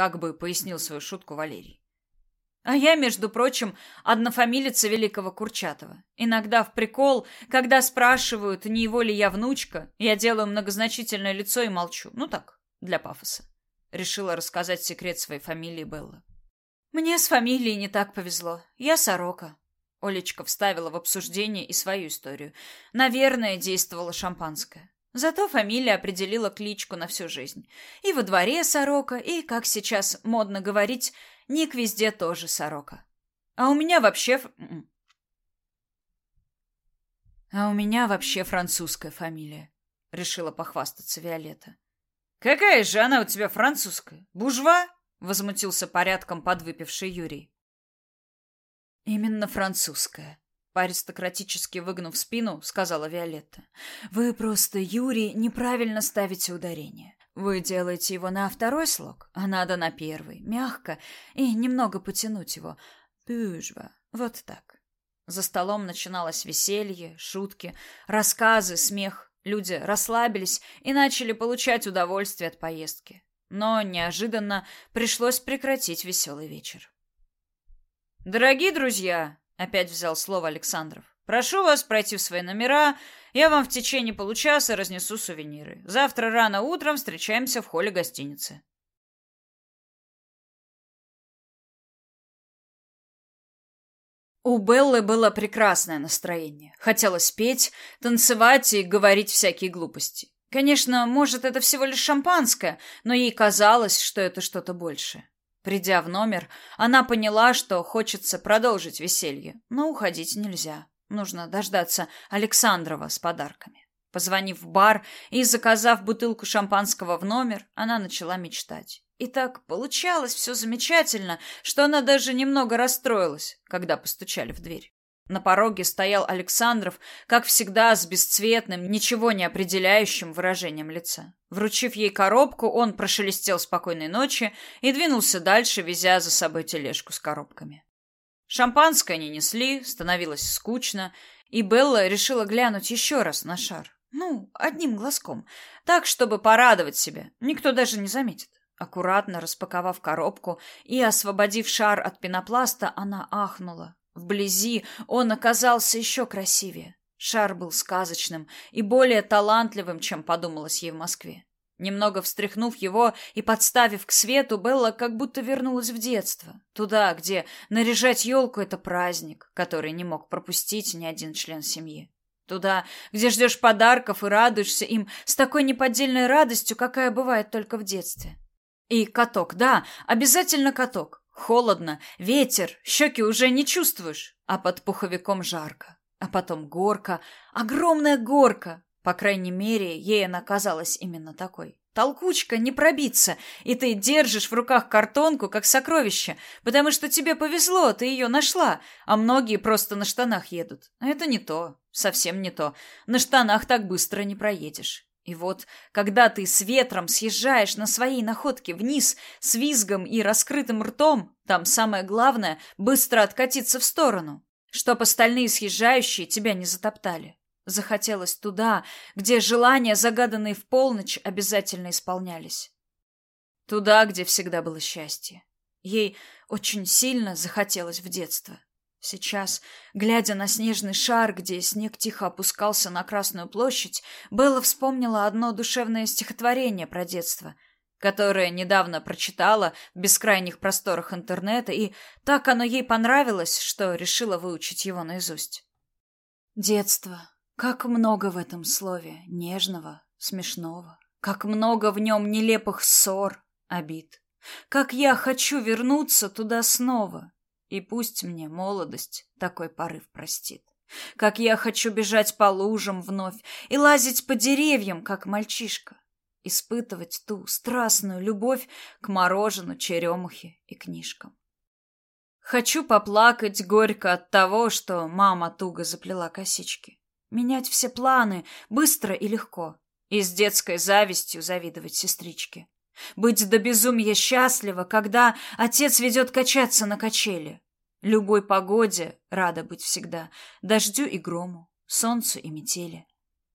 как бы пояснил свою шутку Валерий. А я, между прочим, однофамилица великого Курчатова. Иногда в прикол, когда спрашивают, не его ли я внучка, я делаю многозначительное лицо и молчу. Ну так, для пафоса. Решила рассказать секрет своей фамилии Белла. Мне с фамилией не так повезло. Я сорока. Олечка вставила в обсуждение и свою историю. Наверное, действовала шампанское. Зато фамилия определила кличку на всю жизнь. И во дворе сорока, и, как сейчас модно говорить, ник везде тоже сорока. А у меня вообще... А у меня вообще французская фамилия, решила похвастаться Виолетта. Какая же она у тебя французская? Бужва? возмутился порядком подвыпивший Юрий. Именно французская, по-аристократически выгнув спину, сказала Виолетта. Вы просто, Юрий, неправильно ставите ударение. Вы делаете его на второй слог, а надо на первый, мягко и немного потянуть его. Пюжва. Вот так. За столом начиналось веселье, шутки, рассказы, смех. Люди расслабились и начали получать удовольствие от поездки. Но неожиданно пришлось прекратить веселый вечер. Дорогие друзья, Опять взял слово Александров. Прошу вас пройти в свои номера. Я вам в течение получаса разнесу сувениры. Завтра рано утром встречаемся в холле гостиницы. У Беллы было прекрасное настроение. Хотелось петь, танцевать и говорить всякие глупости. Конечно, может, это всего лишь шампанское, но ей казалось, что это что-то большее. Придя в номер, она поняла, что хочется продолжить веселье, но уходить нельзя. Нужно дождаться Александрова с подарками. Позвонив в бар и заказав бутылку шампанского в номер, она начала мечтать. И так получалось все замечательно, что она даже немного расстроилась, когда постучали в дверь. На пороге стоял Александров, как всегда, с бесцветным, ничего не определяющим выражением лица. Вручив ей коробку, он прошелестел спокойной ночи и двинулся дальше, везя за собой тележку с коробками. Шампанское не несли, становилось скучно, и Белла решила глянуть еще раз на шар. Ну, одним глазком, так, чтобы порадовать себя. Никто даже не заметит. Аккуратно распаковав коробку и освободив шар от пенопласта, она ахнула. Вблизи он оказался еще красивее. Шар был сказочным и более талантливым, чем подумалось ей в Москве. Немного встряхнув его и подставив к свету, Белла как будто вернулась в детство. Туда, где наряжать елку — это праздник, который не мог пропустить ни один член семьи. Туда, где ждешь подарков и радуешься им с такой неподдельной радостью, какая бывает только в детстве. И каток, да, обязательно каток. Холодно, ветер, щеки уже не чувствуешь, а под пуховиком жарко. А потом горка, огромная горка. По крайней мере, ей она казалась именно такой. Толкучка, не пробиться, и ты держишь в руках картонку, как сокровище, потому что тебе повезло, ты ее нашла, а многие просто на штанах едут. А это не то, совсем не то. На штанах так быстро не проедешь. И вот, когда ты с ветром съезжаешь на своей находке вниз с визгом и раскрытым ртом, там самое главное — быстро откатиться в сторону, чтоб остальные съезжающие тебя не затоптали. Захотелось туда, где желания, загаданные в полночь, обязательно исполнялись. Туда, где всегда было счастье. Ей очень сильно захотелось в детство. Сейчас, глядя на снежный шар, где снег тихо опускался на Красную площадь, Белла вспомнила одно душевное стихотворение про детство, которое недавно прочитала в бескрайних просторах интернета, и так оно ей понравилось, что решила выучить его наизусть. Детство. Как много в этом слове нежного, смешного. Как много в нем нелепых ссор, обид. Как я хочу вернуться туда снова, и пусть мне молодость такой порыв простит. Как я хочу бежать по лужам вновь и лазить по деревьям, как мальчишка. Испытывать ту страстную любовь к морожену, черемухе и книжкам. Хочу поплакать горько от того, что мама туго заплела косички. Менять все планы быстро и легко. И с детской завистью завидовать сестричке. Быть до безумия счастлива, когда отец ведет качаться на качели. Любой погоде рада быть всегда, дождю и грому, солнцу и метели.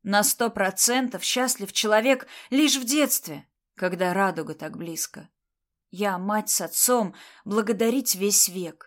На сто процентов счастлив человек лишь в детстве, когда радуга так близко. Я, мать с отцом, благодарить весь век.